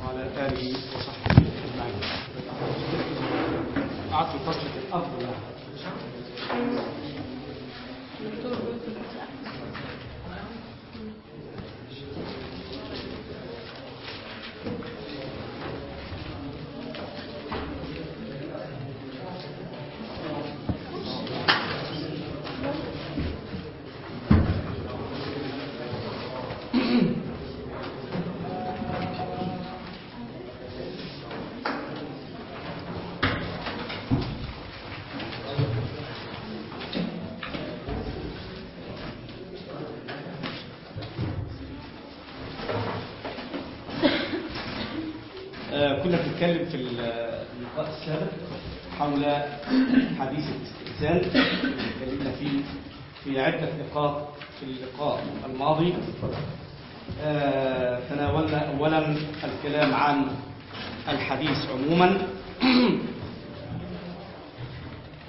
وعلى آله وصحبه أجمعين قعدت في فصل الأفضل. آه، بنتكلم في اللقاء السابق حول حديث الاستئذان اتكلمنا فيه في عدة نقاط في اللقاء الماضي. آه، تناولنا أولا الكلام عن الحديث عموما.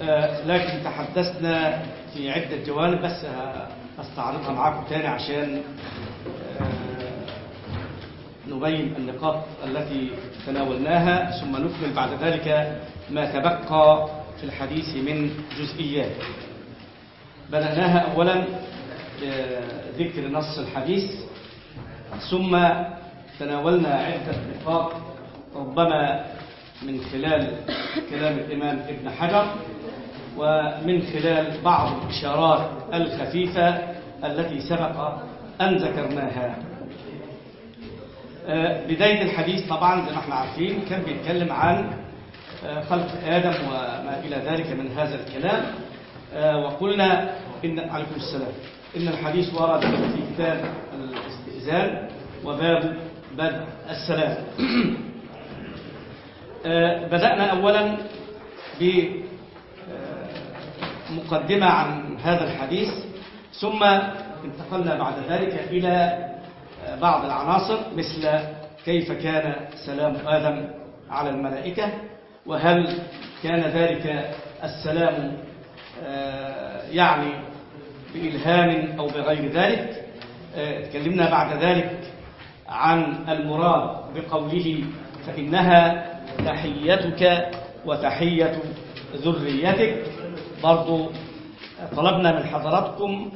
آه، لكن تحدثنا في عدة جوانب بس هستعرضها معاكم تاني عشان آه، نبين النقاط التي تناولناها ثم نكمل بعد ذلك ما تبقى في الحديث من جزئيات. بدأناها أولا بذكر نص الحديث ثم تناولنا عدة نقاط ربما من خلال كلام الإمام ابن حجر ومن خلال بعض الإشارات الخفيفة التي سبق أن ذكرناها. بداية الحديث طبعا زي ما إحنا عارفين كان بيتكلم عن خلق آدم وما إلى ذلك من هذا الكلام. وقلنا إن عليكم السلام إن الحديث ورد في كتاب الاستئذان وباب بدء السلام. بدأنا أولا بمقدمة عن هذا الحديث ثم انتقلنا بعد ذلك إلى بعض العناصر مثل كيف كان سلام آدم على الملائكة وهل كان ذلك السلام يعني بإلهام أو بغير ذلك. تكلمنا بعد ذلك عن المراد بقوله فإنها تحيتك وتحية ذريتك. برضو طلبنا من حضراتكم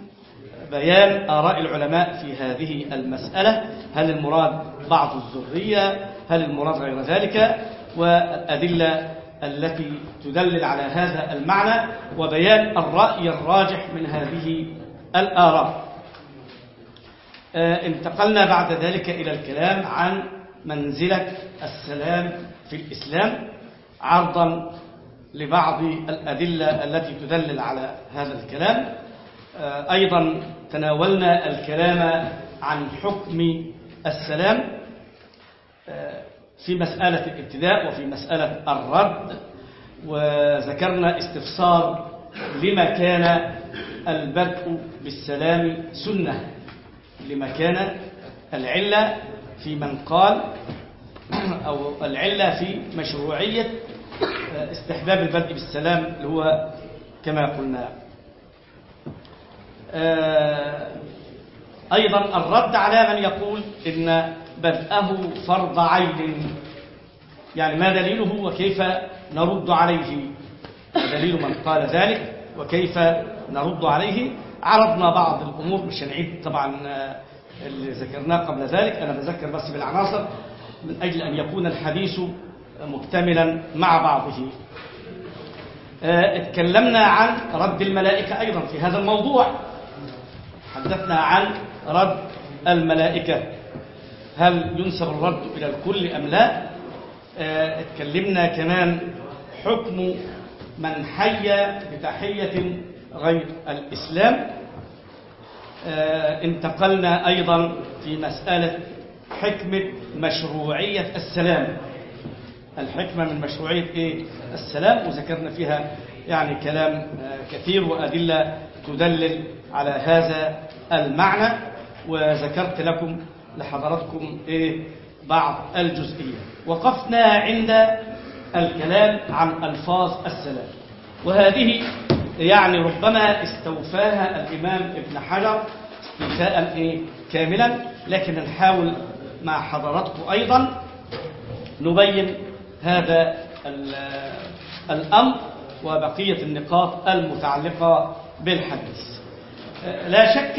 بيان آراء العلماء في هذه المسألة. هل المراد بعض الذرية؟ هل المراد غير ذلك؟ والأدلة التي تدلل على هذا المعنى وبيان الرأي الراجح من هذه الآراء. انتقلنا بعد ذلك إلى الكلام عن منزلة السلام في الإسلام عرضا لبعض الأدلة التي تدلل على هذا الكلام. أيضا تناولنا الكلام عن حكم السلام في مسألة الابتداء وفي مسألة الرد وذكرنا استفسار لما كان البدء بالسلام سنة لما كان العلة في من قال أو العلة في مشروعية استحباب البدء بالسلام اللي هو كما قلنا. أيضا الرد على من يقول إن بدءه فرض عين. يعني ما دليله وكيف نرد عليه؟ دليل من قال ذلك وكيف نرد عليه؟ عرضنا بعض الأمور مش هنعيد طبعا اللي ذكرناه قبل ذلك. أنا بذكر بس بالعناصر من أجل أن يكون الحديث مكتملا مع بعضه. اتكلمنا عن رد الملائكة أيضا في هذا الموضوع. حدثنا عن رد الملائكة. هل ينسب الرد إلى الكل أم لا؟ اتكلمنا كمان حكم من حي بتحية غير الإسلام. انتقلنا أيضا في مسألة حكمة مشروعية السلام. الحكمة من مشروعية إيه؟ السلام وذكرنا فيها يعني كلام كثير وأدلة تدلل على هذا المعنى وذكرت لكم لحضراتكم إيه بعض الجزئية وقفنا عند الكلام عن ألفاظ السلام. وهذه يعني ربما استوفاها الإمام ابن حجر إيتاء إيه كاملا لكن نحاول مع حضراتكم أيضا نبين هذا الأمر وبقية النقاط المتعلقة بالحديث. لا شك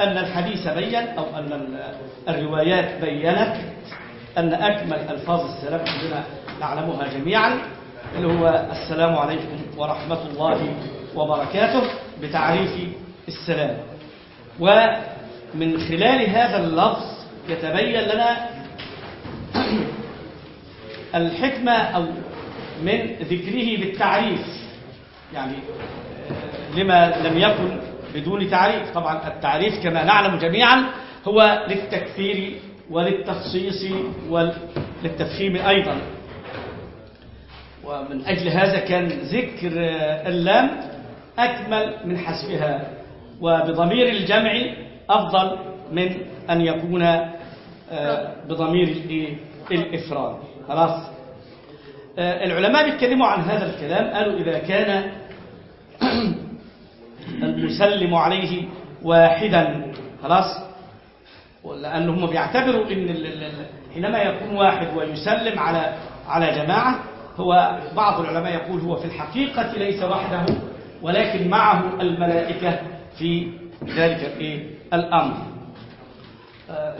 أن الحديث بين أو أن الروايات بينت أن أكمل ألفاظ السلام عندنا نعلمها جميعا اللي هو السلام عليكم ورحمة الله وبركاته بتعريف السلام. ومن خلال هذا اللفظ يتبين لنا الحكمة أو من ذكره بالتعريف. يعني لما لم يكن بدون تعريف. طبعا التعريف كما نعلم جميعا هو للتكثير وللتخصيص وللتفخيم أيضا. ومن أجل هذا كان ذكر اللام أكمل من حسبها. وبضمير الجمع أفضل من أن يكون بضمير الإفراد. خلاص؟ العلماء بيتكلموا عن هذا الكلام. قالوا إذا كان المسلم عليه واحدا خلاص؟ لأن هم بيعتبروا إن حينما يكون واحد ويسلم على على جماعة هو بعض العلماء يقول هو في الحقيقة ليس وحده ولكن معه الملائكة في ذلك الأمر.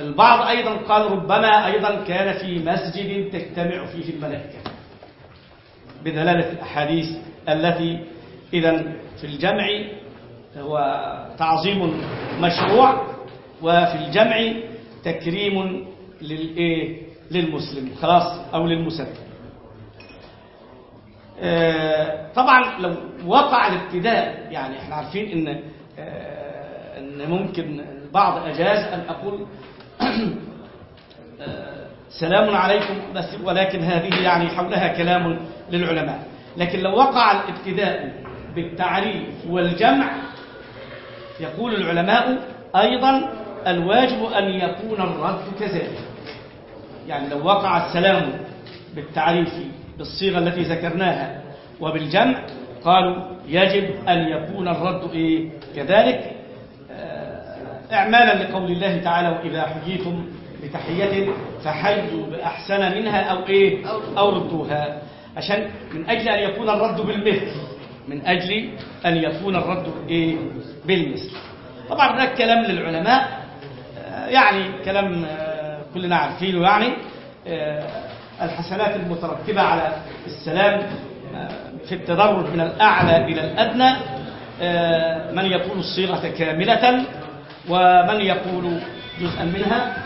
البعض أيضا قال ربما أيضا كان في مسجد تجتمع فيه الملائكة. بدلالة الأحاديث التي إذا في الجمع هو تعظيم مشروع وفي الجمع تكريم للإيه؟ للمسلم. خلاص أو للمسلم طبعا لو وقع الابتداء يعني إحنا عارفين إن إن ممكن البعض أجاز أن أقول سلام عليكم بس ولكن هذه يعني حولها كلام للعلماء. لكن لو وقع الابتداء بالتعريف والجمع يقول العلماء أيضا الواجب أن يكون الرد كذلك. يعني لو وقع السلام بالتعريف بالصيغة التي ذكرناها وبالجمع قالوا يجب أن يكون الرد إيه؟ كذلك. إعمالا لقول الله تعالى وإذا حييتم بتحية فحيوا بأحسن منها أو إيه؟ أو ردوها. عشان من أجل أن يكون الرد بالمثل من أجل أن يكون الرد إيه؟ بالمثل. طبعا هناك كلام للعلماء. يعني كلام كلنا عارفينه يعني. الحسنات المترتبة على السلام في التدرج من الأعلى إلى الأدنى. من يقول الصيغة كاملة ومن يقول جزءا منها.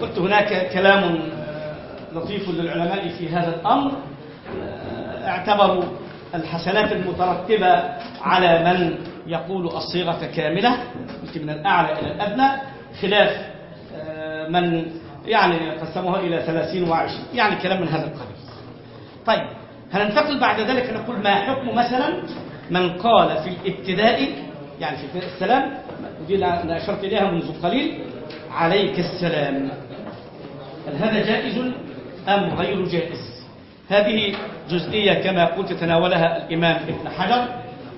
قلت هناك كلام لطيف للعلماء في هذا الأمر. اعتبروا الحسنات المترتبة على من يقول الصيغة كاملة من الأعلى إلى الأدنى خلاف من يعني قسموها إلى ثلاثين وعشرين يعني كلام من هذا القبيل. طيب هننتقل بعد ذلك نقول ما حكم مثلا من قال في الابتداء يعني في السلام ودي اللي أشرت إليها منذ قليل عليك السلام. هل هذا جائز أم غير جائز؟ هذه جزئية كما قلت تناولها الإمام ابن حجر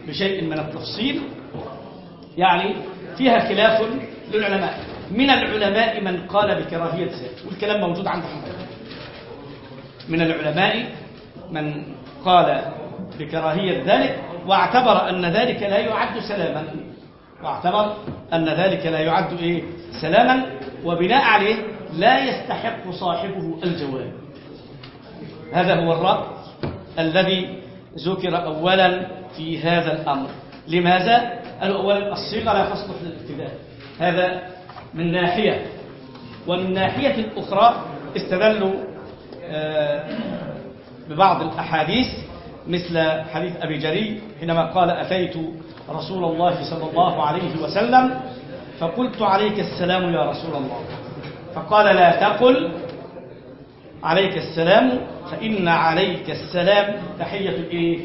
بشيء من التفصيل. يعني فيها خلاف للعلماء. من العلماء من قال بكراهية ذلك والكلام موجود عند حضرتك من العلماء من قال بكراهية ذلك واعتبر أن ذلك لا يعد سلاما. واعتبر أن ذلك لا يعد إيه؟ سلاما وبناء عليه لا يستحق صاحبه الجواب. هذا هو الرأي الذي ذكر أولا في هذا الأمر. لماذا؟ قالوا أولا الصيغة لا تصلح للابتداء. هذا من ناحية. ومن ناحية أخرى استدلوا ببعض الأحاديث مثل حديث أبي جري حينما قال أتيت رسول الله صلى الله عليه وسلم فقلت عليك السلام يا رسول الله. فقال لا تقل عليك السلام فإن عليك السلام. تحية الإيه؟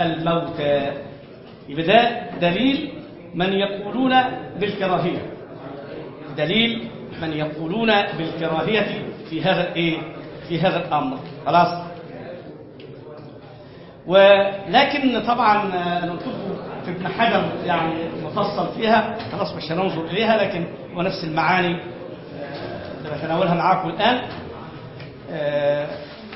الموتى. يبقى ده دليل من يقولون بالكراهية. دليل من يقولون بالكراهية في هذا الإيه؟ في هذا الأمر. خلاص؟ ولكن طبعا أنا قلت في ابن حجر يعني مفصل فيها خلاص مش هننظر إليها لكن هو نفس المعاني اللي بتناولها معاكم الآن.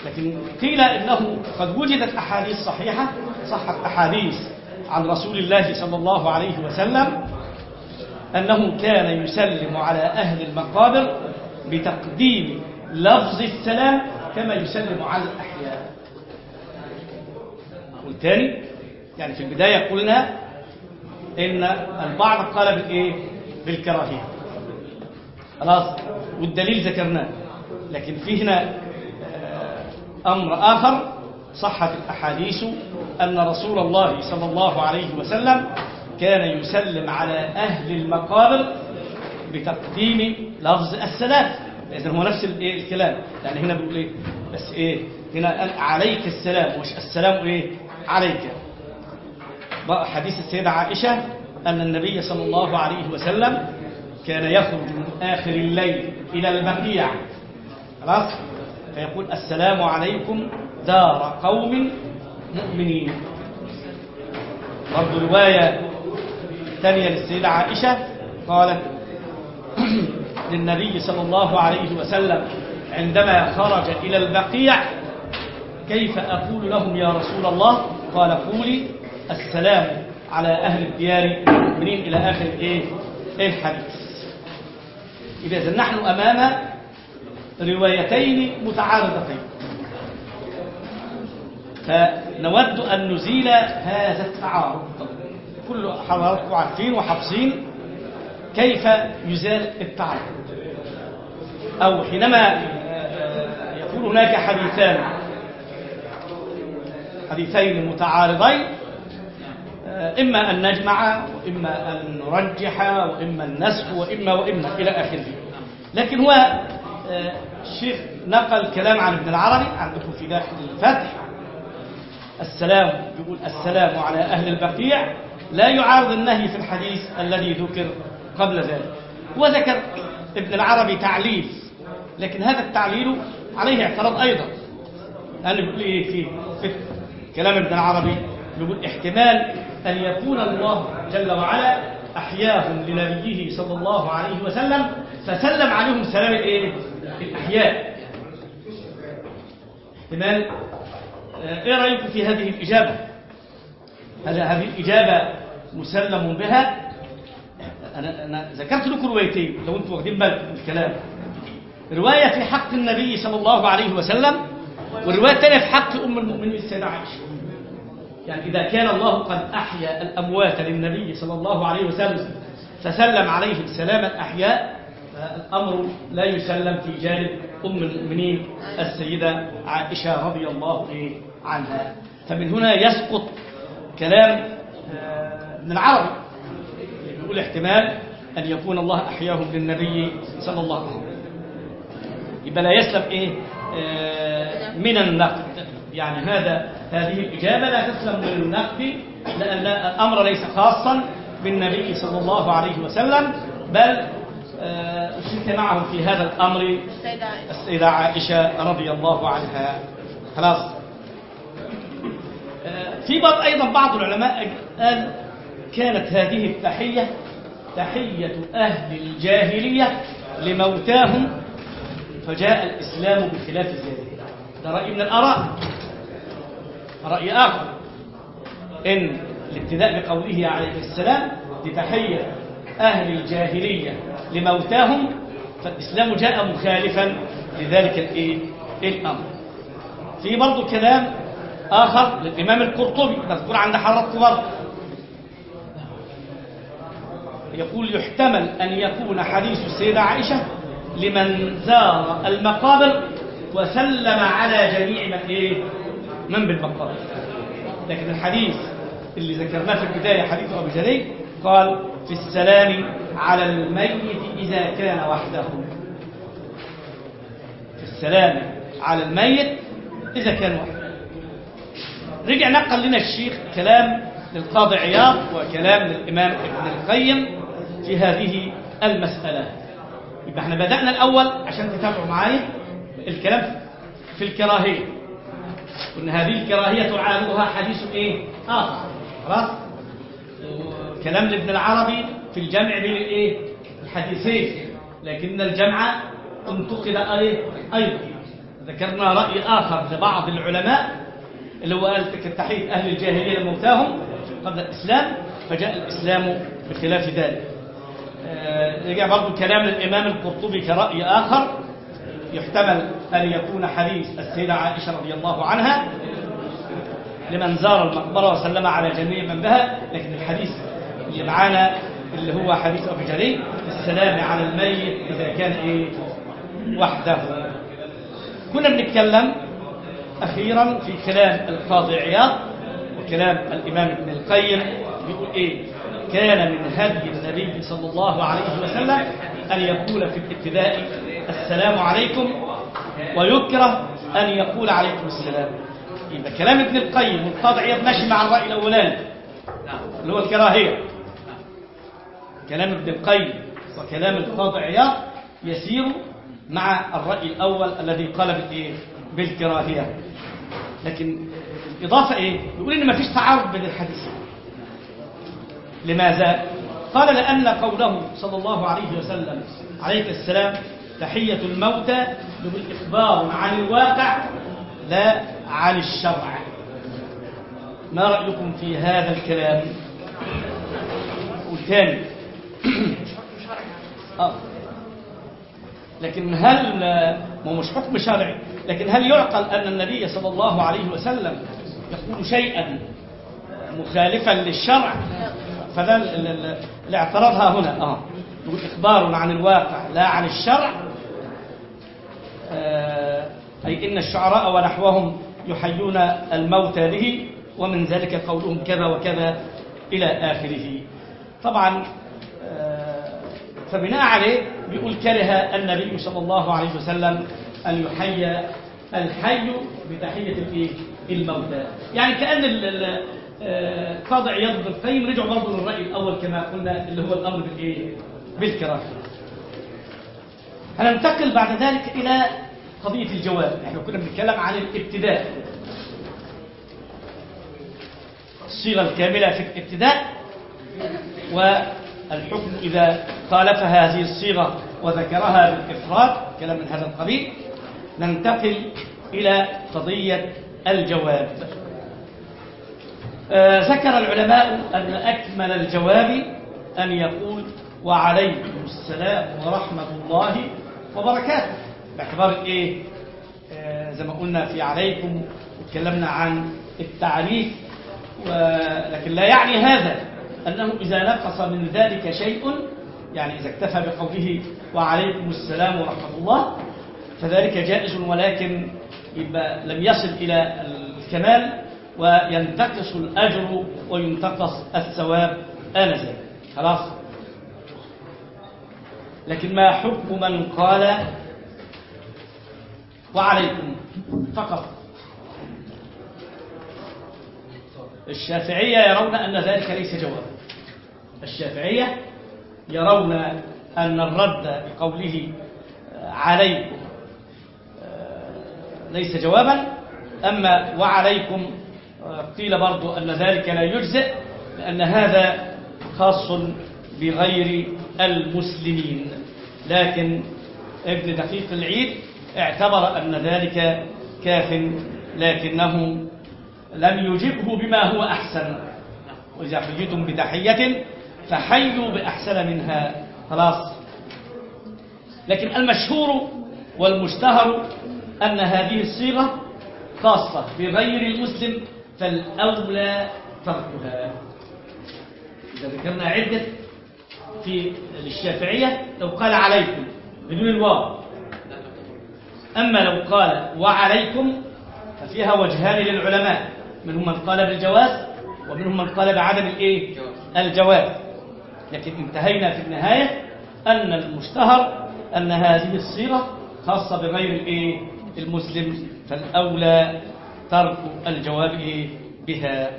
لكن قيل إنه قد وجدت أحاديث صحيحة صحت أحاديث عن رسول الله صلى الله عليه وسلم أنه كان يسلم على أهل المقابر بتقديم لفظ السلام كما يسلم على الأحياء. والتاني يعني في البداية قلنا إن البعض قال بالإيه بالكراهية. خلاص والدليل ذكرناه. لكن في هنا أمر آخر صحت الأحاديث أن رسول الله صلى الله عليه وسلم كان يسلم على أهل المقابر بتقديم لفظ السلام. إذن هو نفس الكلام. يعني هنا بيقول إيه؟ بس إيه؟ هنا عليك السلام. مش السلام إيه؟ عليك. حديث السيدة عائشة أن النبي صلى الله عليه وسلم كان يخرج من آخر الليل إلى البقيع خلاص؟ فيقول السلام عليكم دار قوم مؤمنين. برضو رواية ثانية للسيدة عائشة قالت للنبي صلى الله عليه وسلم عندما خرج إلى البقيع كيف أقول لهم يا رسول الله؟ قال قولي السلام على أهل الديار المؤمنين إلى آخر إيه؟ الحديث؟ إذا نحن أمام روايتين متعارضتين. فنود أن نزيل هذا التعارض. كل حضراتكم عارفين وحافظين كيف يزال التعارض. أو حينما يكون هناك حديثان حديثين متعارضين إما أن نجمع وإما أن نرجح وإما النسخ وإما وإما إلى آخره. لكن هو الشيخ نقل كلام عن ابن العربي عندكم في داخل الفتح. السلام يقول السلام على أهل البقيع. لا يعارض النهي في الحديث الذي ذكر قبل ذلك. وذكر ابن العربي تعليل لكن هذا التعليل عليه اعتراض أيضا. يقول إيه في, في كلام ابن العربي يقول احتمال أن يكون الله جل وعلا أحياهم لنبيه صلى الله عليه وسلم فسلم عليهم سلام الإيه؟ الأحياء. احتمال إيه رأيكم في هذه الإجابة؟ هذا هذه الإجابة مسلم بها؟ أنا, أنا ذكرت لكم روايتين لو أنتم واخدين بالكم الكلام. رواية في حق النبي صلى الله عليه وسلم والرواية الثانية في حق أم المؤمنين السيدة عائشة. يعني إذا كان الله قد أحيا الأموات للنبي صلى الله عليه وسلم فسلم عليهم سلام الأحياء فالأمر لا يسلم في جانب أم المؤمنين السيدة عائشة رضي الله عنها. فمن هنا يسقط كلام ابن العربي يقول احتمال أن يكون الله أحياهم للنبي صلى الله عليه وسلم. يبقى لا يسلم إيه؟ من النقد. يعني هذا هذه الإجابة لا تسلم من النقد لأن الأمر ليس خاصا بالنبي صلى الله عليه وسلم بل أشرك معهم في هذا الأمر السيدة عائشة رضي الله عنها. خلاص. في بعض أيضا بعض العلماء قال كانت هذه التحية تحية أهل الجاهلية لموتاهم فجاء الإسلام بخلاف ذلك ده رأي من الآراء. رأي آخر. إن الابتداء بقوله عليه السلام لتحية أهل الجاهلية لموتاهم فالإسلام جاء مخالفا لذلك الإيه؟ الأمر. في برضو كلام آخر للإمام القرطبي. مذكور عند حضرتك برضه يقول يحتمل أن يكون حديث السيدة عائشة لمن زار المقابر وسلم على جميع من إيه؟ من بالمقابر لكن الحديث اللي ذكرناه في البداية حديث أبو جرير قال في السلام على الميت إذا كان وحده. في السلام على الميت إذا كان واحد رجع نقل لنا الشيخ كلام للقاضي عياض وكلام للإمام ابن القيم في هذه المسألة. يبقى إحنا بدأنا الأول عشان تتابعوا معايا الكلام في الكراهية وإن هذه الكراهية تعارضها حديث إيه؟ آخر خلاص كلام لابن العربي في الجمع بين الإيه؟ الحديثين لكن الجمع انتقد إيه؟ أيضا ذكرنا رأي آخر لبعض العلماء اللي هو قال تحية أهل الجاهلية لموتاهم قبل الإسلام فجاء الإسلام بخلاف ذلك رجع برضو كلام للإمام القرطبي كرأي آخر يحتمل أن يكون حديث السيدة عائشة رضي الله عنها لمن زار المقبرة وسلم على جميع من بها لكن الحديث اللي معانا اللي هو حديث أبو جرير السلام على الميت إذا كان إيه؟ وحده. كنا بنتكلم أخيرا في كلام القاضي عياض وكلام الإمام ابن القيم بيقول إيه؟ كان من هدي النبي صلى الله عليه وسلم أن يقول في الابتداء السلام عليكم ويكره أن يقول عليكم السلام يبقى كلام ابن القيم والقاضي عياض ماشي مع الرأي الأولاني اللي هو الكراهية كلام ابن القيم وكلام القاضي عياض يسير مع الرأي الأول الذي قال؟ بالكراهية لكن الإضافة إيه؟ يقول إن ما فيش تعارض بين الحديثين لماذا؟ قال لأن قوله صلى الله عليه وسلم عليك السلام تحية الموتى بالإخبار عن الواقع لا عن الشرع ما رأيكم في هذا الكلام والثاني آه. لكن هل ما مش حكم شرعي لكن هل يعقل أن النبي صلى الله عليه وسلم يقول شيئا مخالفا للشرع فده الاعتراض ها هنا. آه. يقول إخبار عن الواقع لا عن الشرع. آه أي إن الشعراء ونحوهم يحيون الموتى به ومن ذلك قولهم كذا وكذا إلى آخره. طبعا آه فبناء عليه بيقول كره النبي صلى الله عليه وسلم أن يحيي الحي بتحية الموتى. يعني كأن قاضي عياض بن القيم رجعوا برضه للرأي الأول كما قلنا اللي هو الأمر بالإيه؟ بالكراهية. هننتقل بعد ذلك إلى قضية الجواب. إحنا كنا بنتكلم عن الابتداء. الصيغة الكاملة في الابتداء والحكم إذا خالف هذه الصيغة وذكرها بالإفراد كلام من هذا القبيل ننتقل إلى قضية الجواب. ذكر العلماء أن أكمل الجواب أن يقول وعليكم السلام ورحمة الله وبركاته. باعتبار إيه؟ آه زي ما قلنا في عليكم وتكلمنا عن التعريف لكن لا يعني هذا أنه إذا نقص من ذلك شيء يعني إذا اكتفى بقوله وعليكم السلام ورحمة الله فذلك جائز ولكن يبقى لم يصل إلى الكمال. وينتقص الأجر وينتقص الثواب آنذاك. خلاص؟ لكن ما حكم من قال وعليكم فقط. الشافعية يرون أن ذلك ليس جوابا. الشافعية يرون أن الرد بقوله عليكم ليس جوابا أما وعليكم قيل برضو أن ذلك لا يجزئ لأن هذا خاص بغير المسلمين. لكن ابن دقيق العيد اعتبر أن ذلك كاف لكنه لم يجبه بما هو أحسن. وإذا حييتم بتحية فحيوا بأحسن منها. خلاص. لكن المشهور والمشتهر أن هذه الصيغة خاصة بغير المسلم فالأولى تركها. إذا ذكرنا عدة في الشافعية لو قال عليكم بدون الواو. أما لو قال وعليكم ففيها وجهان للعلماء. منهم من قال بالجواز ومنهم من قال بعدم الإيه؟ الجواز. لكن انتهينا في النهاية أن المشتهر أن هذه الصيغة خاصة بغير الإيه؟ المسلم فالأولى ترك الجواب إيه بها.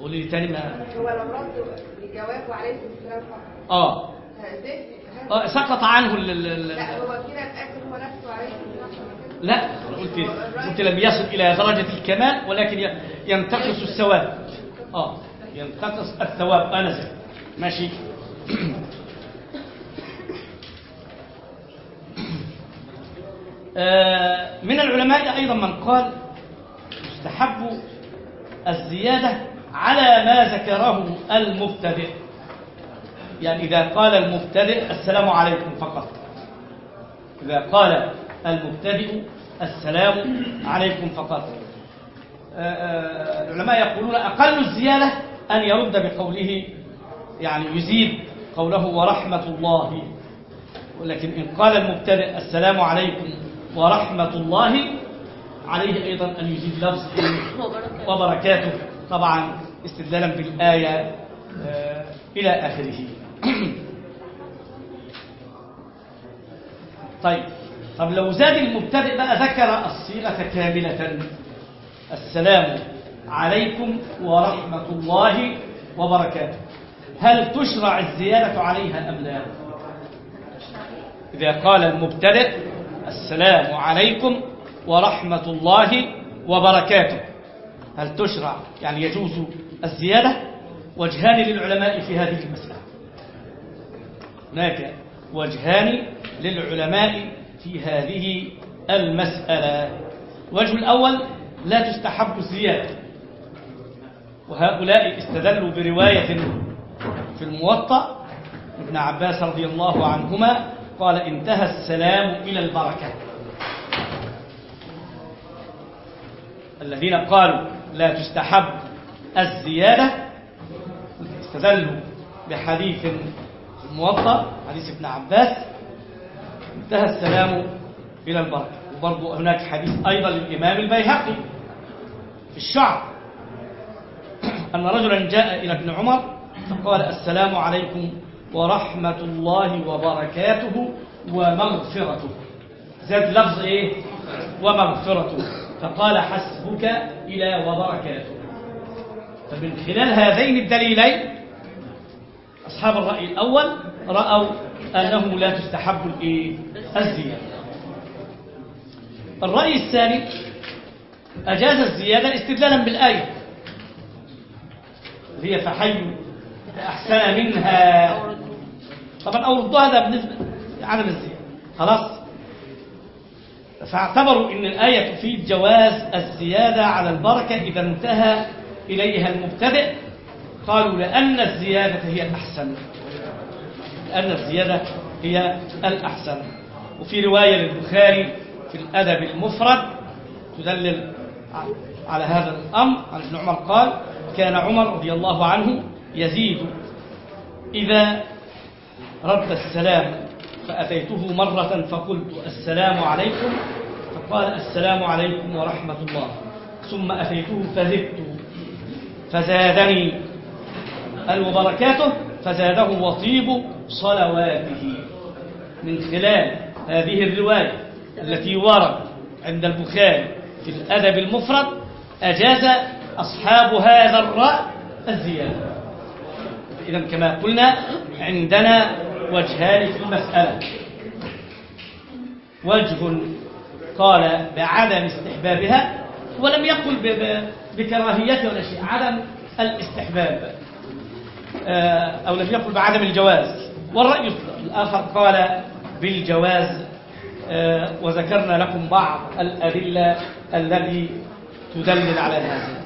قولي لي تاني ما هو لو ردوا الجواب وعليكم السلام فقط ده آه، سقط عنه ال ال لا هو كده الأجر هو نفسه فقط لا قلت قلت لم يصل إلى درجة الكمال ولكن ينتقص الثواب. آه ينتقص الثواب أنزل ماشي. من العلماء أيضا من قال يستحب الزيادة على ما ذكره المبتدئ. يعني إذا قال المبتدئ السلام عليكم فقط. إذا قال المبتدئ السلام عليكم فقط. آه، آه، العلماء يقولون أقل الزيادة أن يرد بقوله يعني يزيد قوله ورحمة الله. ولكن إن قال المبتدئ السلام عليكم ورحمة الله عليه أيضا أن يزيد لفظ وبركاته. طبعا استدلالا بالآية آه، إلى آخره. طيب. طب لو زاد المبتدئ بقى ذكر الصيغة كاملة السلام عليكم ورحمة الله وبركاته. هل تشرع الزيادة عليها أم لا؟ إذا قال المبتدئ السلام عليكم ورحمة الله وبركاته. هل تشرع يعني يجوز الزيادة؟ وجهان للعلماء في هذه المسألة. هناك وجهان للعلماء في هذه المسألة. الوجه الأول لا تستحب الزيادة. وهؤلاء استدلوا برواية في الموطأ ابن عباس رضي الله عنهما قال انتهى السلام إلى البركة. الذين قالوا لا تستحب الزيادة استدلوا بحديث الموطأ حديث ابن عباس. انتهى السلام إلى البركة. وبرضو هناك حديث أيضا للإمام البيهقي في الشعب أن رجلا جاء إلى ابن عمر فقال السلام عليكم ورحمة الله وبركاته ومغفرته. زاد لفظ إيه؟ ومغفرته. فقال حسبك إلى وبركاته. فمن خلال هذين الدليلين أصحاب الرأي الأول رأوا أنه لا تستحب الإيه؟ الزيادة. الرأي الثاني أجاز الزيادة استدلالا بالآية. هي فحي أحسن منها. طبعا أو ردها هذا بالنسبة لعدم الزيادة. خلاص؟ فاعتبروا أن الآية تفيد جواز الزيادة على البركة إذا انتهى إليها المبتدئ. قالوا لأن الزيادة هي الأحسن. لأن الزيادة هي الأحسن. وفي رواية للبخاري في الأدب المفرد تدلل على هذا الأمر. عن ابن عمر قال كان عمر رضي الله عنه يزيد إذا رد السلام فأتيته مرة فقلت السلام عليكم فقال السلام عليكم ورحمة الله. ثم أتيته فزدت فزادني قال وبركاته فزاده وطيب صلواته. من خلال هذه الرواية التي ورد عند البخاري في الأدب المفرد أجاز أصحاب هذا الرأي الزيادة. إذا كما قلنا عندنا وجهان في المسألة. وجه قال بعدم استحبابها ولم يقل ب- ب- بكراهيته ولا شيء عدم الاستحباب. آه، أو لم يقل بعدم الجواز. والرأي الآخر قال بالجواز. آه، وذكرنا لكم بعض الأدلة التي تدلل على هذا.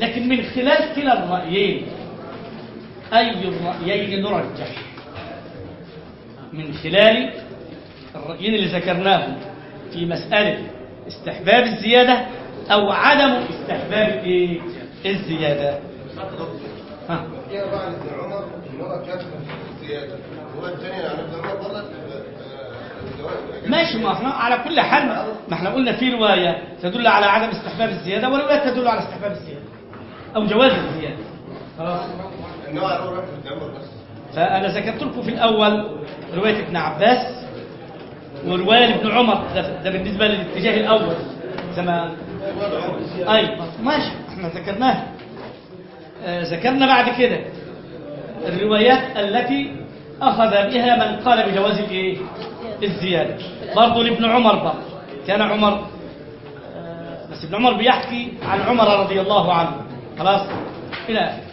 لكن من خلال كلا الرأيين أي الرأيين نرجح من خلال الرأيين اللي ذكرناهم في مسألة استحباب الزيادة أو عدم استحباب؟ الزيادة. ماشي ما إحنا على كل حال ما إحنا قلنا في رواية تدل على عدم استحباب الزيادة ورواية تدل على استحباب الزيادة أو جواز الزيادة. خلاص؟ فأنا ذكرت لكم في الأول رواية ابن عباس ورواية لابن عمر. ده, بالنسبة للاتجاه الأول. زي ما أي ماشي إحنا ذكرناها آه، ذكرنا بعد كده الروايات التي أخذ بها من قال بجواز الإيه؟ الزيادة. برضه لابن عمر برضه كان عمر آه، بس ابن عمر بيحكي عن عمر رضي الله عنه. خلاص؟ إلى آخره.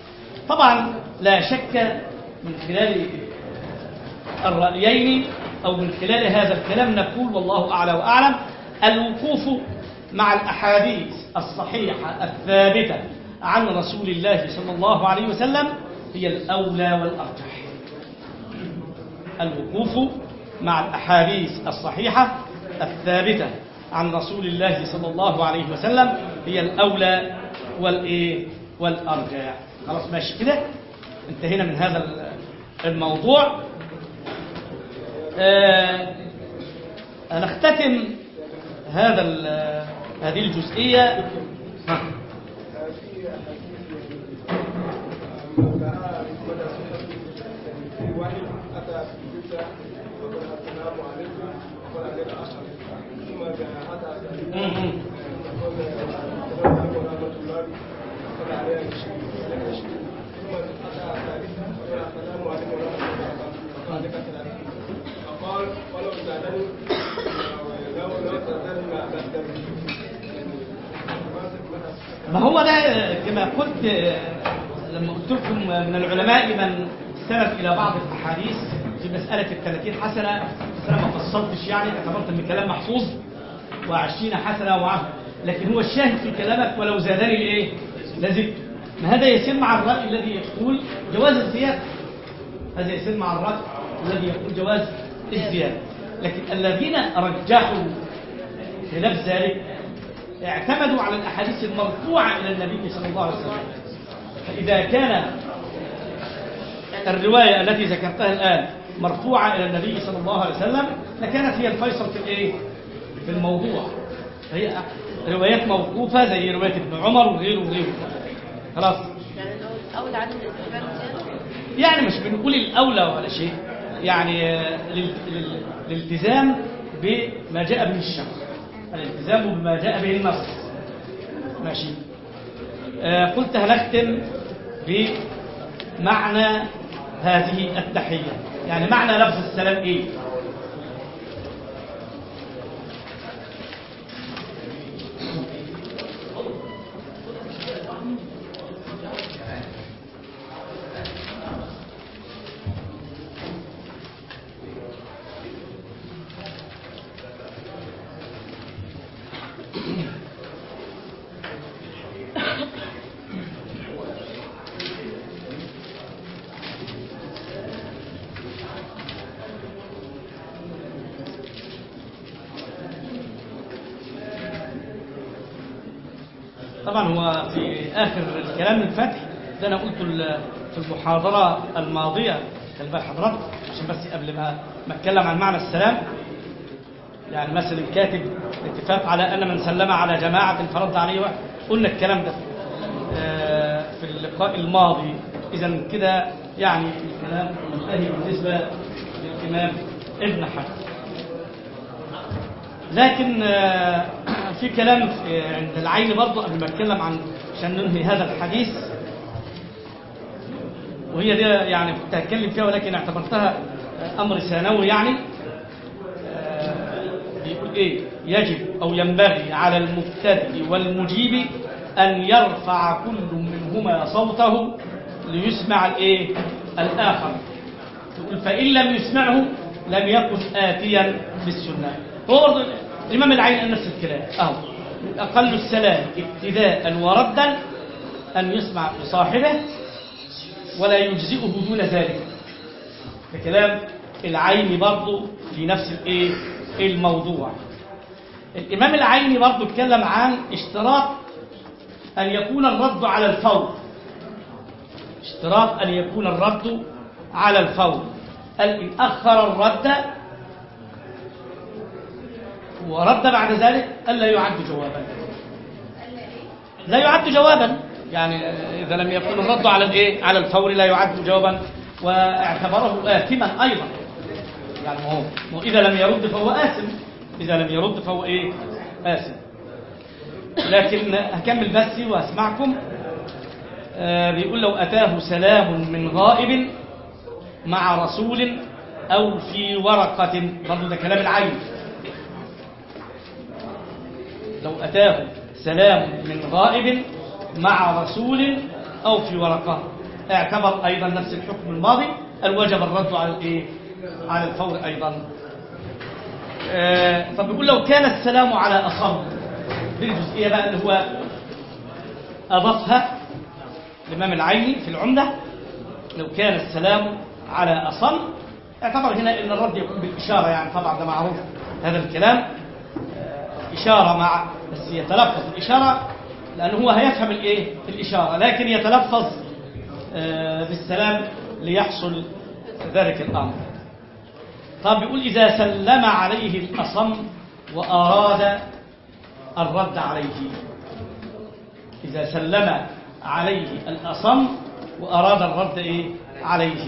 طبعا لا شك من خلال الرأيين أو من خلال هذا الكلام نقول والله أعلى وأعلم الوقوف مع الأحاديث الصحيحة الثابتة عن رسول الله صلى الله عليه وسلم هي الأولى والأرجح. الوقوف مع الأحاديث الصحيحة الثابتة عن رسول الله صلى الله عليه وسلم هي الأولى والإيه؟ والأرجح خلاص ماشي كده. انتهينا من هذا الموضوع. آه نختتم هذا هذه الجزئية. ها. ما هو ده كما قلت لما قلت لكم من العلماء من استند إلى بعض الأحاديث في مسألة ال 30 حسنة أنا ما فصلتش يعني اعتبرت إن الكلام محفوظ و20 حسنة وعشر لكن هو الشاهد في كلامك ولو زادني الايه؟ ما هذا يسير مع الرأي الذي يقول جواز الزيادة. هذا يسير مع الرأي الذي يقول جواز الزيادة. لكن الذين رجحوا خلاف ذلك اعتمدوا على الأحاديث المرفوعة إلى النبي صلى الله عليه وسلم. فإذا كان الرواية التي ذكرتها الآن مرفوعة إلى النبي صلى الله عليه وسلم لكانت هي الفيصل في الإيه؟ في الموضوع. فهي روايات موقوفة زي رواية ابن عمر وغيره وغيره. خلاص. يعني مش بنقول الأولى ولا شيء. يعني آه، الالتزام بما جاء به الشرع. الالتزام بما جاء به النص ماشي. آه، قلت هنختم بمعنى هذه التحية. يعني معنى لفظ السلام إيه طبعا هو في آخر الكلام الفتح ده أنا قلت ال- في المحاضرة الماضية بال حضرتك عشان بس قبل ما ما أتكلم عن معنى السلام. يعني مثلا كاتب اتفاق على أن من سلم على جماعة فرد عليه واحد. قلنا الكلام ده آه، في اللقاء الماضي. إذا كده يعني الكلام منتهي بالنسبة للإمام ابن حجر. لكن آه، في كلام في- عند العين برضه قبل ما أتكلم عن عشان ننهي هذا الحديث. وهي دي يعني كنت هتكلم فيها ولكن اعتبرتها آه، أمر ثانوي يعني آه، بيقول إيه؟ يجب أو ينبغي على المبتدئ والمجيب أن يرفع كل منهما صوته ليسمع الإيه؟ الآخر. يقول فإن لم يسمعه لم يكن آتيا بالسنة. هو برضه الإمام العين نفس الكلام. أهو. أقل السلام ابتداء وردا أن يسمع لصاحبه ولا يجزئه دون ذلك. ده كلام العين برضه في نفس الايه؟ الموضوع. الإمام العيني برضه اتكلم عن اشتراط أن يكون الرد على الفور. اشتراط أن يكون الرد على الفور. قال إن أخر الرد ورد بعد ذلك قال لا يعد جوابا. لا يعد جوابا. يعني إذا لم يكن الرد على الإيه؟ على الفور لا يعد جوابا واعتبره آثما أيضا. يعني هو إذا لم يرد فهو آثم. إذا لم يرد فهو إيه؟ آثم. لكن هكمل بس وأسمعكم. آه، بيقول لو أتاه سلام من غائب مع رسول أو في ورقة. برضه ده كلام العين. لو أتاه سلام من غائب مع رسول أو في ورقة. اعتبر أيضا نفس الحكم الماضي. الوجب الرد على الإيه؟ على الفور أيضا. آه، طب بيقول لو كان السلام على أصم دي الجزئية بقى اللي هو أضافها الإمام العيني في العمدة. لو كان السلام على أصم اعتبر هنا أن الرد يكون بالإشارة يعني طبعا ده معروف هذا الكلام. آه، إشارة مع بس يتلفظ الإشارة. لأنه هو هيفهم الإيه؟ الإشارة لكن يتلفظ آه، بالسلام ليحصل ذلك الأمر. طب يقول إذا سلم عليه الأصم وأراد الرد عليه. إذا سلم عليه الأصم وأراد الرد إيه؟ عليه.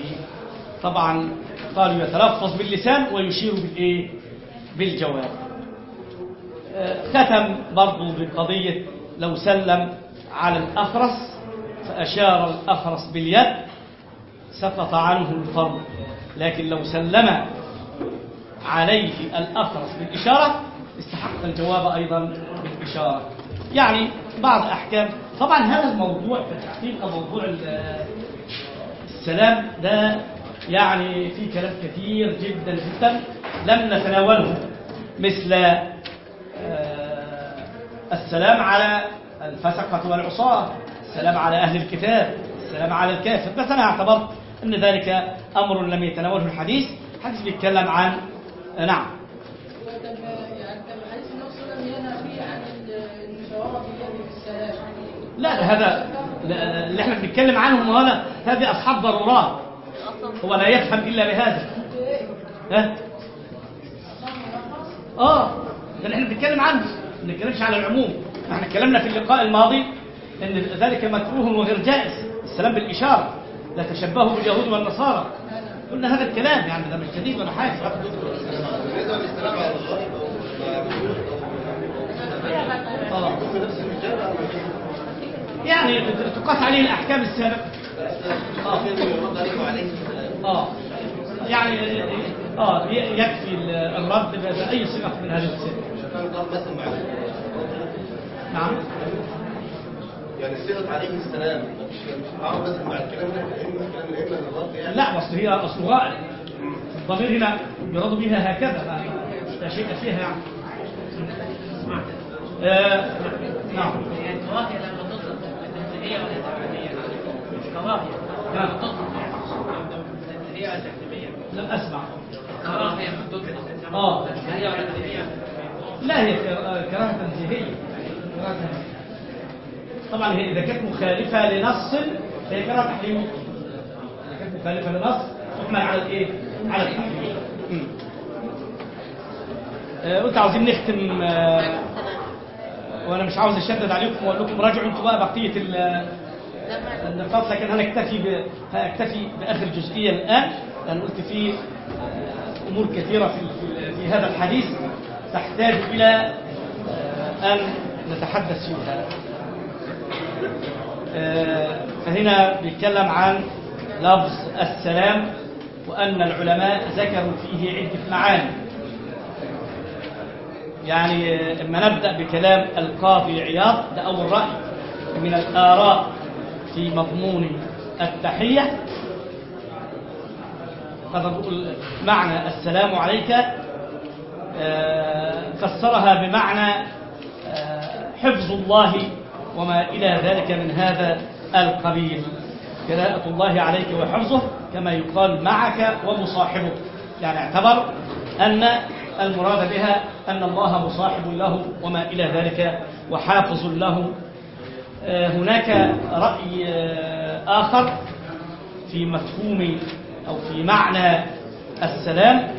طبعا قالوا يتلفظ باللسان ويشير بالإيه؟ بالجواب. آه، ختم برضو بقضية لو سلم على الأخرس فأشار الأخرس باليد سقط عنه الفرض لكن لو سلم عليه الأخرس بالإشارة استحق الجواب أيضا بالإشارة. يعني بعض أحكام طبعا هذا الموضوع في الحقيقة موضوع ال- السلام ده يعني في كلام كثير جدا جدا لم نتناوله مثل السلام على الفسقة والعصاة السلام على أهل الكتاب السلام على الكافر. بس أنا اعتبرت أن ذلك أمر لم يتناوله الحديث. الحديث بيتكلم عن نعم. لا هذا اللي إحنا بنتكلم عنهم هنا هذه أصحاب ضرورات هو لا يفهم إلا بهذا. ها؟ آه ده اللي إحنا بنتكلم عنه. ما بنتكلمش على العموم. إحنا اتكلمنا في اللقاء الماضي إن ذلك مكروه وغير جائز. السلام بالإشارة. لا تشبهوا باليهود والنصارى. قلنا هذا الكلام يعني ده مش جديد ولا أو يعني تقاس عليه الأحكام السابقة. آه. يعني آه يكفي الرد بأي صيغة من هذه الصيغ نعم يعني صيغة عليه السلام مش مش معه مثل مع الكلام ده كلام الائمه الرد يعني لا بس هي أصل غائب الضمير هنا يراد بها هكذا لا- شيء فيها يعني آه نعم الكراهية لما تطلق تنزيهية ولا تعبيرية؟ الكراهية نعم. لما تطلق تنزيهية ولا تعبيرية؟ لم أسمع الكراهية لما تطلق آه. تنزيهية ولا تعبيرية؟ لا هي كرا- كراهة تنزيهية. طبعا هي إذا كانت مخالفة لنص فهي كراهة تحريم إذا كانت مخالفة لنص تحمل على الإيه؟ على التحريم مم. آه، قلت عاوزين نختم آه، وأنا مش عاوز أشدد عليكم وأقول لكم راجعوا أنتوا بقى بقية ال- النقاط لكن هنكتفي ب... هنكتفي بآخر جزئية الآن لأن قلت في آه، أمور كثيرة في, في هذا الحديث تحتاج آه، أن نتحدث فيها. آه، فهنا بيتكلم عن لفظ السلام وأن العلماء ذكروا فيه عدة معاني. يعني اما نبدأ بكلام القاضي عياض ده أول رأي. من الآراء في مضمون التحية هذا نقول معنى السلام عليك آه، فسرها بمعنى آه، حفظ الله وما إلى ذلك من هذا القبيل قراءة الله عليك وحفظه كما يقال معك ومصاحبك. يعني اعتبر أن المراد بها أن الله مصاحب له وما إلى ذلك وحافظ له. آه، هناك رأي آه، آخر في مفهوم أو في معنى السلام.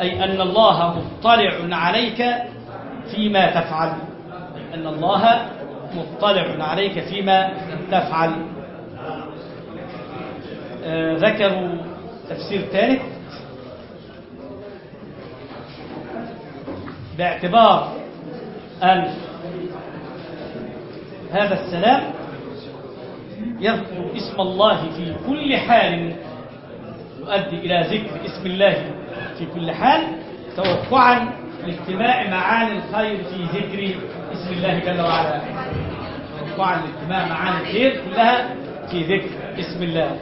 أي أن الله مطلع عليك فيما تفعل. أي أن الله مطلع عليك فيما تفعل. آه، ذكروا تفسير ثالث. باعتبار أن هذا السلام يذكر اسم الله في كل حال يؤدي إلى ذكر اسم الله في كل حال توقعا لاجتماع معاني الخير في ذكر اسم الله جل وعلا. توقعا لاجتماع معاني الخير كلها في ذكر اسم الله.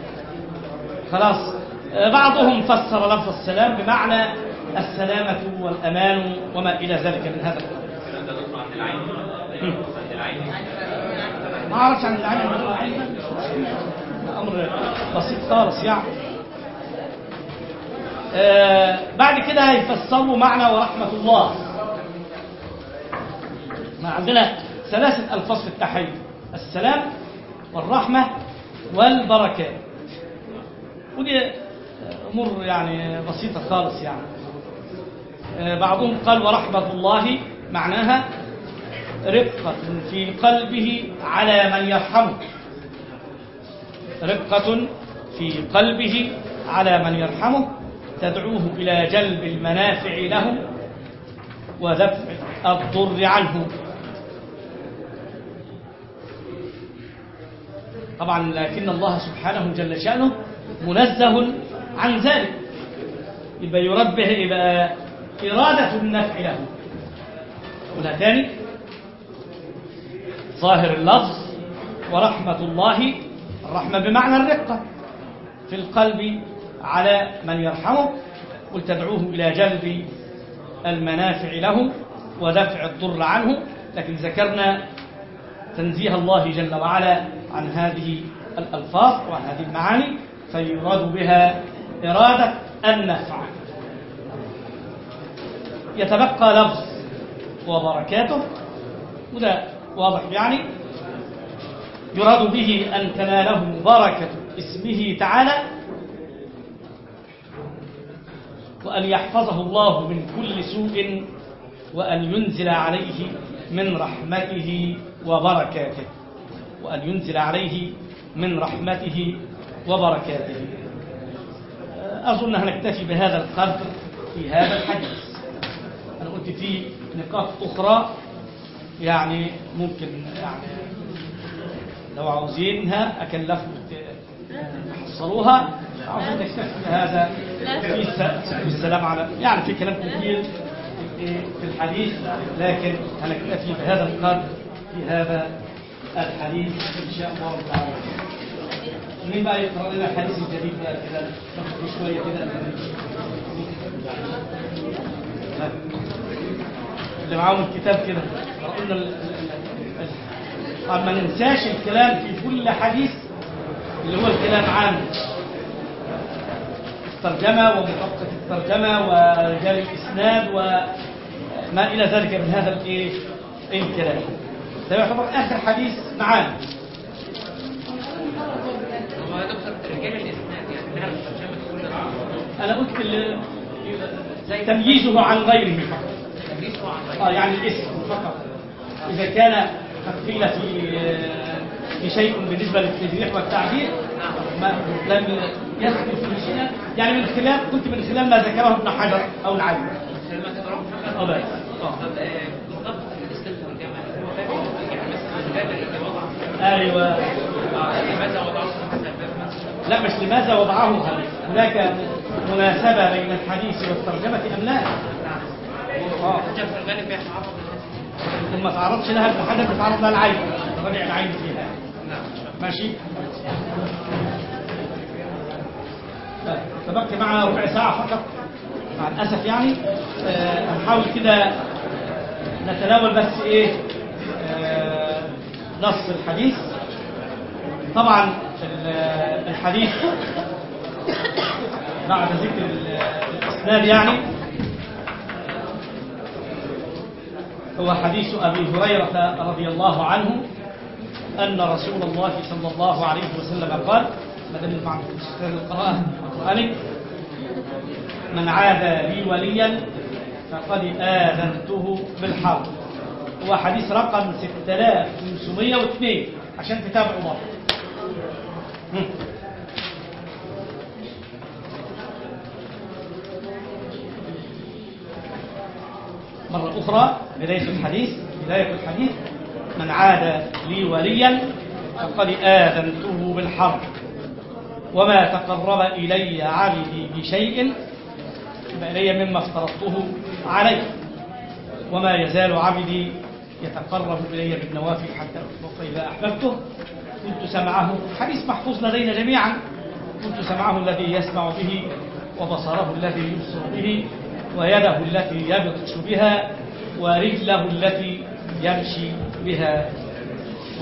خلاص آه، بعضهم فسر لفظ السلام بمعنى السلامة والأمان وما إلى ذلك من هذا. ما أعرفش عن علما أمر بسيط خالص يعني. بعد كده هيفسروا معنى ورحمة الله. ما عندنا ثلاثة ألفاظ في التحية. السلام والرحمة والبركات ودي أمور يعني بسيطة خالص يعني. آه بعضهم قال ورحمة الله معناها رقة في قلبه على من يرحمه. رقة في قلبه على من يرحمه. تدعوه إلى جلب المنافع له ودفع الضر عنه. طبعا لكن الله سبحانه جل شأنه منزه عن ذلك يبقى يربه يبقى إرادة النفع له. قولها تاني ظاهر اللفظ ورحمة الله الرحمة بمعنى الرقة في القلب على من يرحمه قل تدعوه إلى جلب المنافع له ودفع الضر عنه. لكن ذكرنا تنزيه الله جل وعلا عن هذه الألفاظ وعن هذه المعاني فيراد بها إرادة النفع. يتبقى لفظ وبركاته. وده واضح يعني. يراد به أن تناله بركة اسمه تعالى وأن يحفظه الله من كل سوء وأن ينزل عليه من رحمته وبركاته. وأن ينزل عليه من رحمته وبركاته. أظن هنكتفي بهذا القدر في هذا الحديث. أنا قلت في نقاط أخرى يعني ممكن يعني لو عاوزينها أكلفكم تحصلوها عاوزين نكتفي بهذا في الس- في السلام على يعني في كلام كثير في الحديث لكن هنكتفي بهذا القدر في هذا الحديث إن شاء الله تعالى. مين بقى يقرأ لنا الحديث الجديد بقى كده ناخد شوية كده اللي معاهم الكتاب كده. قلنا ما ننساش الكلام في كل حديث اللي هو الكلام عن الترجمة ومحقق الترجمة ورجال الإسناد وما إلى ذلك من هذا الإيه الكلام ده يعتبر آخر حديث معانا. هو رجال الاسناد يعني نعرف ترجمه كل أنا قلت تمييزه عن غيره. فقط آه يعني الاسم فقط. إذا كان قد قيل في في شيء بالنسبة للتجريح والتعديل ما لم يدخل في شيء يعني من خلال كنت من خلال ما ذكره ابن حجر أو العلم. لما تقرأوا أو بس. آه. طب آه، يعني آه، لماذا وضعه في هذا الباب مثلا لا مش لماذا وضعه. هناك مناسبة بين الحديث والترجمة أم لا؟ آه. للناس ثم تعرضش لها حجر تعرض لها العين. ربيع العين فيها. نعم. ماشي. تبقى معنا ربع ساعة فقط. مع الأسف يعني. آه، هنحاول كده نتناول بس إيه آه، نص الحديث. طبعا ال- الحديث بعد ذكر ال- الإسناد يعني هو حديث أبي هريرة رضي الله عنه أن رسول الله صلى الله عليه وسلم قال بدل بعض القراءة القرآنية من عادى لي وليا فقد آذنته بالحرب هو حديث رقم 6502 عشان تتابعوا برضه مرة أخرى بداية الحديث بداية الحديث. من عاد لي وليا فقد آذنته بالحرب وما تقرب إلي عبدي بشيء إلي مما افترضته عليه. وما يزال عبدي يتقرب إلي بالنوافل حتى أحبه فإذا أحببته. كنت سمعه حديث محفوظ لدينا جميعا. كنت سمعه الذي يسمع به وبصره الذي يبصر به ويده التي يبطش بها ورجله التي يمشي بها.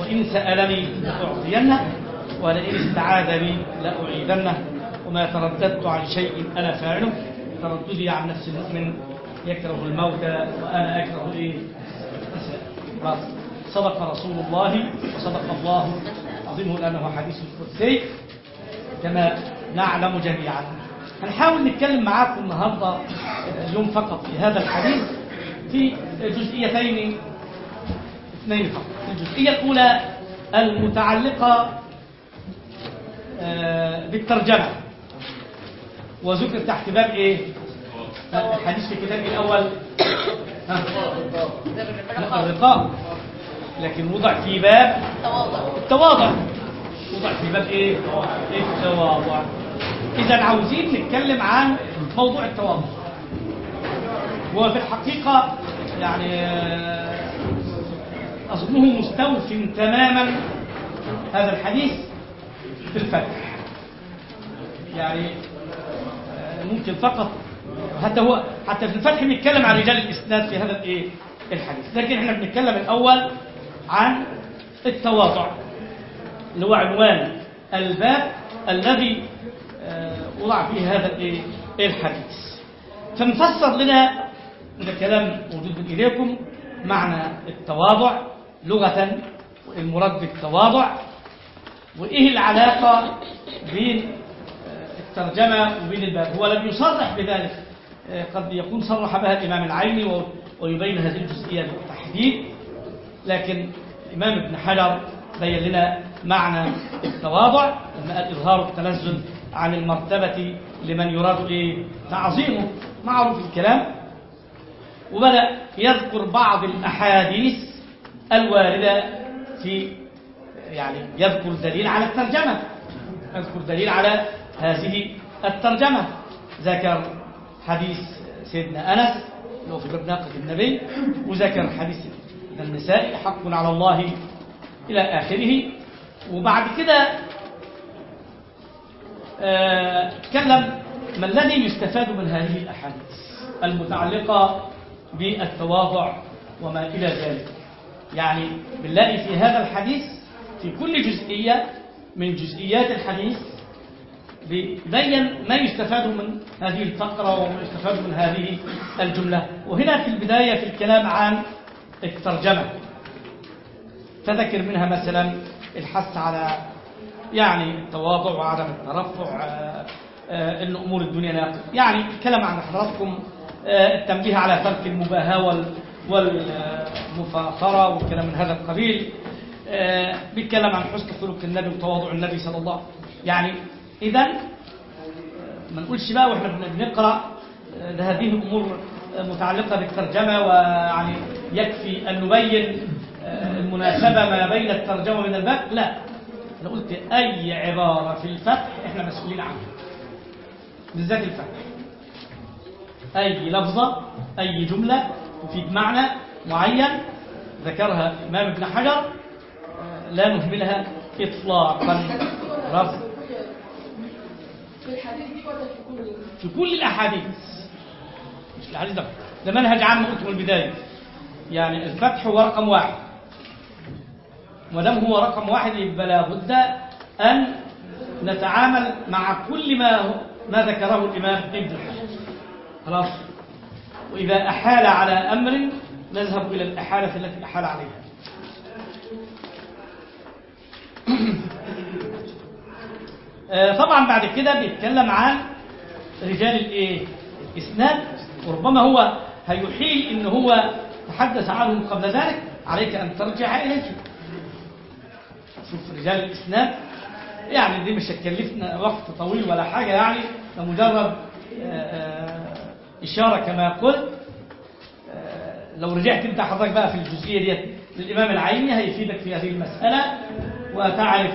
وإن سألني لأعطينه. ولئن استعاذني لأعيذنه وما ترددت عن شيء أنا فاعله. ترددي عن نفس المؤمن. يكره الموت وأنا أكره إيه صدق رسول الله وصدق الله عظيمه لأنه حديث القدسي. كما نعلم جميعا. هنحاول نتكلم معاكم النهاردة اليوم فقط في هذا الحديث في جزئيتين اثنين فقط. الجزئية الأولى المتعلقة بالترجمة وذكر تحت باب إيه؟ الحديث في الكتاب الأول. الرقاء. لكن وضع في باب التواضع. وضع في باب إيه؟ التواضع. إذا عاوزين نتكلم عن موضوع التواضع. وفي الحقيقة يعني آه، أظنه مستوف تماما هذا الحديث. في الفتح يعني ممكن فقط حتى هو حتى في الفتح بيتكلم عن رجال الإسناد في هذا الإيه؟ الحديث. لكن إحنا بنتكلم الأول عن التواضع اللي هو عنوان الباب الذي آه، وضع فيه هذا الإيه؟ الحديث. فنفسر لنا ده كلام موجود من إليكم معنى التواضع لغة المراد بالتواضع وإيه العلاقة بين الترجمة وبين الباب؟ هو لم يصرح بذلك قد يكون صرح بها الإمام العيني ويبين هذه الجزئية بالتحديد لكن الإمام ابن حجر بين لنا معنى التواضع لما قال إظهار التنزل عن المرتبة لمن يراد إيه تعظيمه معروف الكلام. وبدأ يذكر بعض الأحاديث الواردة في يعني يذكر دليل على الترجمة. يذكر دليل على هذه الترجمة. ذكر حديث سيدنا أنس هو في باب ناقة النبي وذكر حديث النساء حق على الله إلى آخره. وبعد كده آه، تكلم ما الذي يستفاد من هذه الأحاديث المتعلقة بالتواضع وما إلى ذلك. يعني بنلاقي في هذا الحديث في كل جزئية من جزئيات الحديث بيبين ما يستفاد من هذه الفقرة وما يستفاد من هذه الجملة. وهنا في البداية في الكلام عن الترجمة. فذكر منها مثلا الحث على يعني التواضع وعدم الترفع آه، آه، إن أمور الدنيا ناقص يعني الكلام عن حضراتكم آه، التنبيه على ترك المباهاة وال- والمفاخرة والكلام من هذا القبيل. بيتكلم عن حسن خلق النبي وتواضع النبي صلى الله عليه وسلم. يعني اذا ما نقولش بقى وإحنا بن- بنقرأ آه، هذه امور آه، متعلقة بالترجمة ويعني يكفي أن نبين آه، المناسبة ما بين الترجمة وبين الباب لا أنا قلت أي عبارة في الفتح إحنا مسؤولين عنها. بالذات الفتح. أي لفظة أي جملة تفيد معنى معين ذكرها إمام ابن حجر آه، لا نهملها اطلاقا. رفض في كل الأحاديث. مش الحديث ده. ده منهج عام قلت من البداية. يعني الفتح هو رقم واحد. ما دام هو رقم واحد يبقى لابد أن نتعامل مع كل ما ما ذكره الإمام ابن حجر خلاص. وإذا أحال على أمر نذهب إلى الإحالة التي أحال عليها آه، طبعا بعد كده بيتكلم عن رجال الإيه؟ الإسناد وربما هو هيحيل إن هو تحدث عنهم قبل ذلك. عليك أن ترجع إليه. شوف رجال الإسناد يعني دي مش هتكلفنا وقت طويل ولا حاجة يعني ده مجرد آه، آه، إشارة كما قلت. آه، لو رجعت أنت حضرتك بقى في الجزئية ديت للإمام العيني هيفيدك في هذه المسألة. وتعرف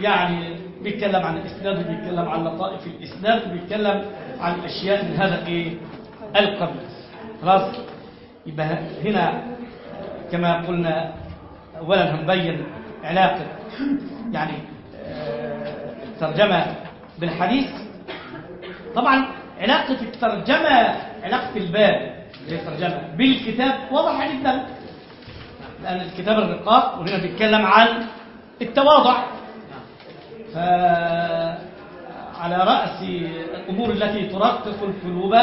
يعني بيتكلم عن الإسناد وبيتكلم عن لطائف الإسناد وبيتكلم عن أشياء من هذا الايه القبيل. خلاص؟ يبقى هنا كما قلنا اولا هنبين علاقة يعني آه، الترجمه بالحديث. طبعا علاقة الترجمة علاقة الباب اللي الترجمة بالكتاب واضحة جدا لأن الكتاب الرقاق وهنا بيتكلم عن التواضع. فعلى رأس الأمور التي ترقق القلوب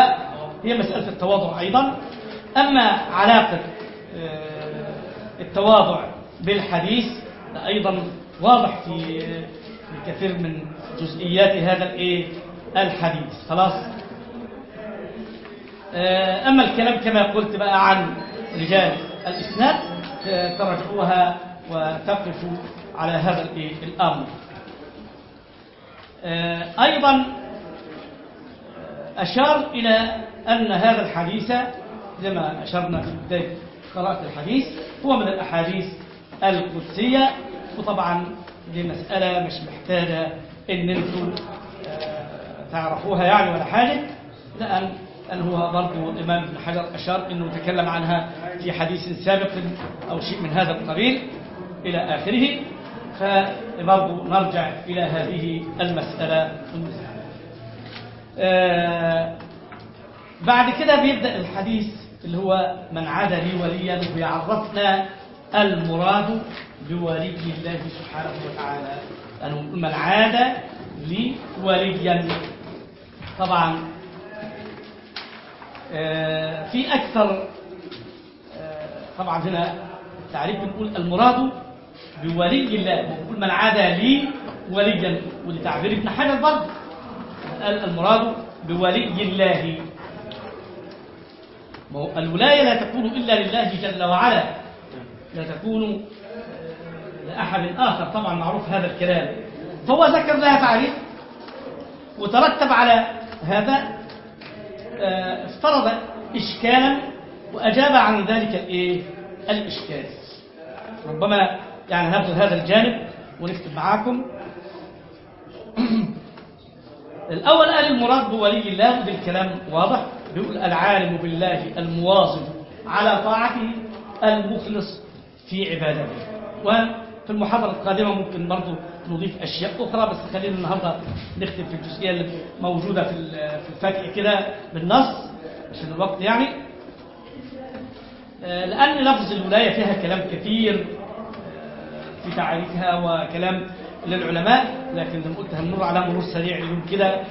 هي مسألة التواضع أيضا. أما علاقة آه، التواضع بالحديث أيضا واضح في كثير من جزئيات هذا الحديث. خلاص؟ آه، أما الكلام كما قلت بقى عن رجال الإسناد ت- ترجعوها وتقفوا على هذا؟ الأمر آه، أيضا آه، أشار إلى أن هذا الحديث زي ما أشرنا في بداية قراءة الحديث هو من الأحاديث القدسية وطبعا دي مسألة مش محتاجة إن أنتم آه، تعرفوها يعني ولا حاجة لأن أن هو برضو الإمام ابن حجر أشار أنه تكلم عنها في حديث سابق أو شيء من هذا القبيل إلى آخره فبرضو نرجع إلى هذه المسألة آه، بعد كده بيبدأ الحديث اللي هو من عاد لي وليا ويعرفنا المراد بولي الله سبحانه وتعالى. أنه من عاد لي وليا. طبعا آه، في أكثر آه، طبعا هنا التعريف بنقول المراد بولي الله. بنقول من عاد لي وليا ولتعبير ابن حجر برضه. قال المراد بولي الله. الولاية لا تكون إلا لله جل وعلا. لا تكون آه، لأحد آخر. طبعا معروف هذا الكلام. فهو ذكر لها تعريف وترتب على هذا آه، افترض إشكالا وأجاب عن ذلك الإيه؟ الإشكال. ربما يعني نبذل هذا الجانب ونكتب معاكم. الأول قال المراد بولي الله وده الكلام واضح. بيقول العالم بالله المواظب على طاعته المخلص في عبادته. وفي المحاضرة القادمة ممكن برضو نضيف أشياء أخرى بس خلينا النهاردة نختم في الجزئية اللي موجودة في ال- في الفتح كده بالنص عشان الوقت يعني. آه، لأن لفظ الولاية فيها كلام كثير. في تعريفها وكلام للعلماء لكن زي ما قلت هنمر على مرور سريع اليوم كده.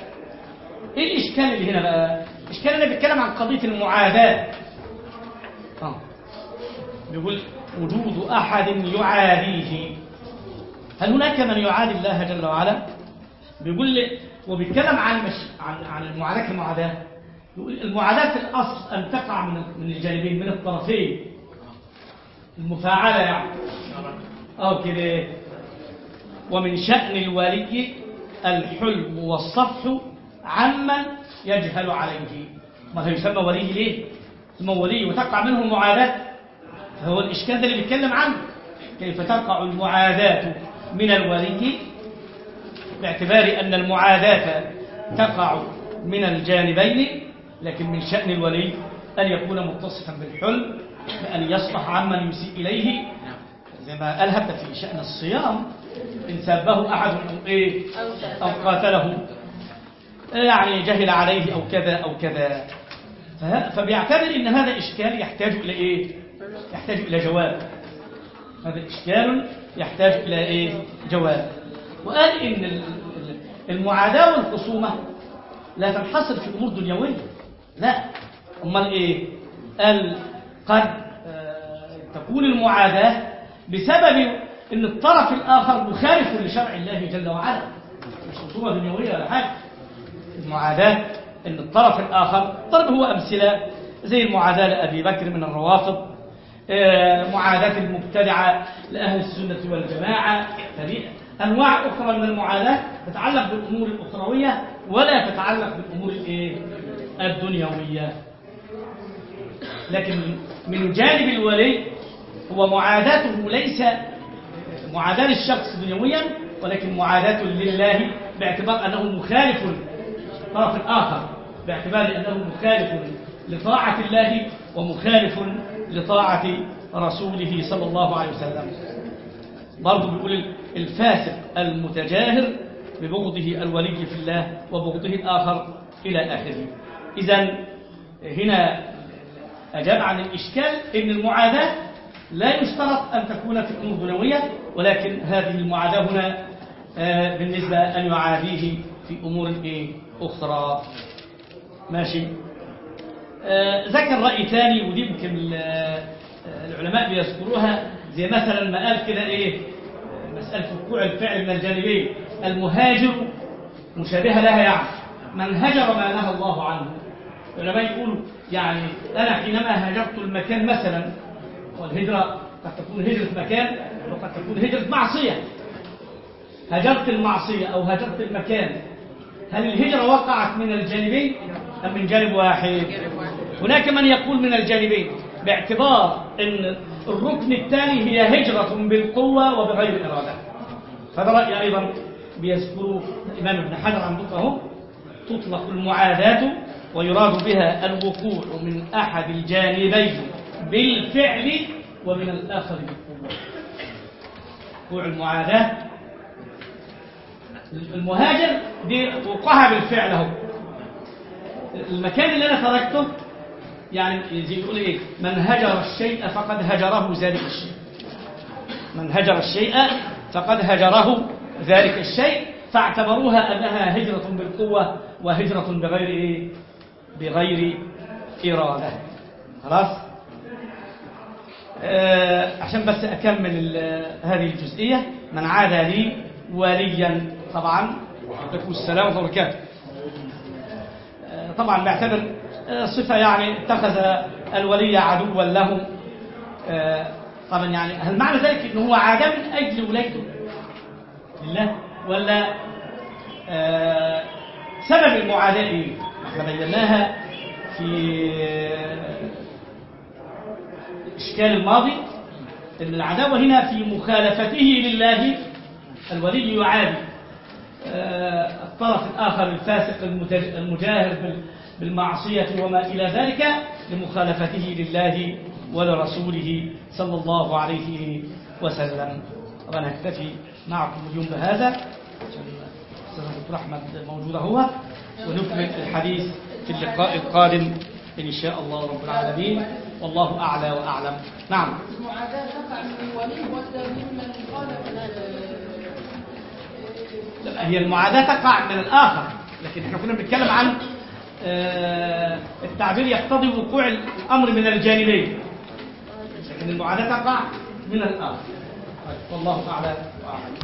إيه الإشكال اللي هنا بقى؟ الاشكال اللي بيتكلم عن قضية المعاداة. آه. بيقول وجود أحد يعاديه. هل هناك من يعادي الله جل وعلا؟ بيقول لي وبيتكلم عن مش عن عن المعاداة كمعاداة. يقول المعاداة في الأصل أن تقع من من الجانبين من الطرفين. المفاعلة يعني. آه كده. ومن شأن الولي الحلم والصفح عمن يجهل عليه. ما هو يسمى ولي ليه؟ يسمى ولي وتقع منه المعاداة. فهو الإشكال ده اللي بيتكلم عنه. كيف تقع المعاداة من الولي؟ باعتبار أن المعاداة تقع من الجانبين لكن من شأن الولي أن يكون متصفا بالحلم بأن يصفح عمن يسيء إليه زي ما قال حتى في شأن الصيام إن سابه أحد أو إيه أو قاتله. يعني جهل عليه أو كذا أو كذا. فبيعتبر إن هذا إشكال يحتاج إلى إيه؟ يحتاج إلى جواب. هذا إشكال يحتاج إلى إيه؟ جواب. وقال إن ال- ال- المعاداة والخصومة لا تنحصر في أمور دنيوية لا. أمال إيه؟ قال قد آه، تكون المعاداة بسبب إن الطرف الآخر مخالف لشرع الله جل وعلا. مش خصومه دنيويه ولا حاجة المعاداة إن الطرف الآخر ضرب هو أمثلة زي المعاداة لأبي بكر من الروافض آه، معاداة المبتدعة لأهل السنة والجماعة. هذه أنواع أخرى من المعاداة تتعلق بالأمور الأخروية ولا تتعلق بالأمور الايه الدنيوية. لكن من جانب الولي هو معاداته ليس معاداة للشخص دنيويا ولكن معاداة لله باعتبار أنه مخالف طرف آخر باعتبار أنه مخالف لطاعة الله ومخالف لطاعة رسوله صلى الله عليه وسلم. برضه بيقول الفاسق المتجاهر ببغضه الولي في الله وبغضه الآخر إلى آخره. إذا هنا أجاب عن الإشكال إن المعاداة لا يشترط أن تكون في أمور دنيوية ولكن هذه المعاداة هنا آه، بالنسبة أن يعاديه في أمور؟ أخرى. ماشي. آه، ذكر رأي ثاني ودي يمكن آه، العلماء بيذكروها زي مثلا ما قال كده إيه مسألة وقوع الفعل من الجانبين. المهاجر مشابهة لها يعني من هجر ما نهى الله عنه. العلماء يقولوا يعني أنا حينما هاجرت المكان مثلا والهجرة قد تكون هجرة مكان وقد تكون هجرة معصية. هجرت المعصية أو هجرت المكان هل الهجرة وقعت من الجانبين أم من جانب واحد؟ هناك من يقول من الجانبين باعتبار أن الركن الثاني هي هجرة بالقوة وبغير إرادة. هذا رأي أيضا بيذكره الإمام ابن حجر عندك أهو تطلق المعاداة ويراد بها الوقوع من أحد الجانبين. بالفعل ومن الآخر بالقوة. وقوع المعاداة. المهاجر دي وقعها بالفعل اهو المكان اللي أنا تركته يعني زي يقول إيه؟ من هجر الشيء فقد هجره ذلك الشيء. من هجر الشيء فقد هجره ذلك الشيء. فاعتبروها أنها هجرة بالقوة وهجرة بغير إيه؟ بغير إرادة. خلاص؟ عشان بس أكمل هذه الجزئية من عاد لي وليا طبعا. وعليكم السلام ورحمة الله وبركاته. آه، طبعا بيعتبر آه، صفة يعني اتخذ الولي عدوا له آه، طبعا يعني هل معنى ذلك إنه هو عاد من أجل ولايته لله؟ ولا آه، سبب المعاداة إيه؟ إحنا بيناها في الإشكال الماضي إن العداوة هنا في مخالفته لله الولي يعادي. آه، الطرف الآخر الفاسق المجاهر بال- بالمعصية وما إلى ذلك لمخالفته لله ولرسوله صلى الله عليه وسلم. طبعا هكتفي معكم اليوم بهذا. عشان أستاذ دكتور أحمد موجود هو ونكمل الحديث في اللقاء القادم. إن شاء الله رب العالمين. والله أعلى وأعلم. نعم. المعاداة تقع من الولي ولا ممن خالف ال- لا، هي المعاداة تقع من الآخر. لكن إحنا كنا بنتكلم عن آه، التعبير يقتضي وقوع الأمر من الجانبين. لكن المعاداة تقع من الآخر. طيب، والله أعلى وأعلم.